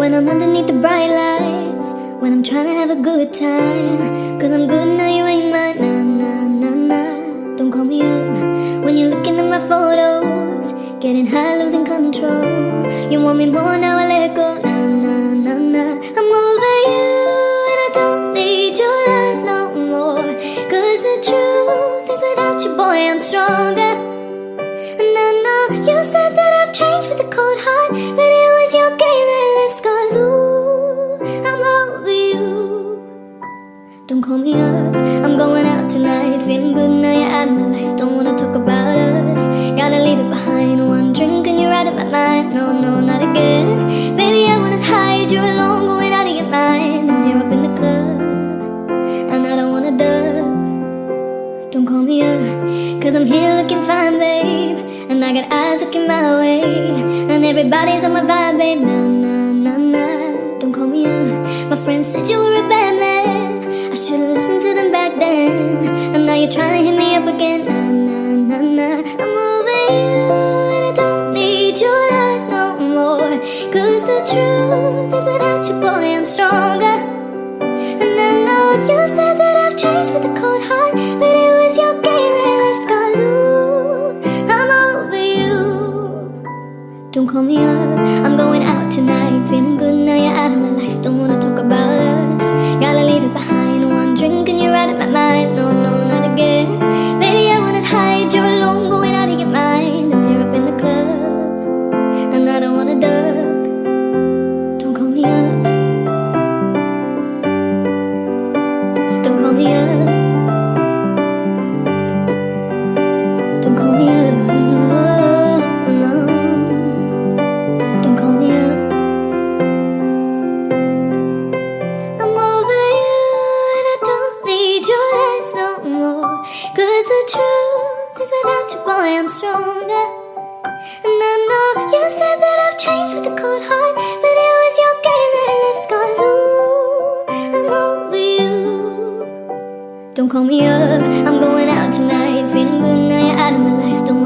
I'm underneath the bright lights When I'm trying to have a good time. Cause I'm good now you ain't mine Nah, nah, nah, nah. Don't call me up When you're looking at my photos. Getting high, losing control. You want me more, now I let go. Nah, nah, nah, nah. I'm over you And I don't need your lies no more. Cause the truth is without you, boy, I'm stronger. I know you said that I've changed with a cold heart But it was your game Don't call me up. I'm going out tonight. Feeling good now you're out of my life. Don't wanna talk about us. Gotta leave it behind. One drink and you're out of my mind. No, no, not again. Baby, I wanna hide You're alone. Going out of your mind. I'm here up in the club. And I don't wanna dub. Don't call me up. Cause I'm here looking fine, babe. And I got eyes looking my way. And everybody's on my vibe, babe. Nah, nah, nah, nah Don't call me up. My friends said you were a bad man should've listened to them back then. And now you're trying to hit me up again. Nah, nah, nah, nah. I'm over you And I don't need your lies no more. Cause the truth is without you, boy, I'm stronger. And I know you said that I've changed with a cold heart But it was your game that left scars. Ooh, I'm over you. Don't call me up. I'm going out tonight. Feeling good now you're out of my life I don't call me up Don't call me up. Don't call me up. No. Don't call me up. I'm over you and I don't need your lies no more. Cause the truth is without you, boy, I'm stronger. Don't call me up, I'm going out tonight. Feeling good now you're out of my life. Don't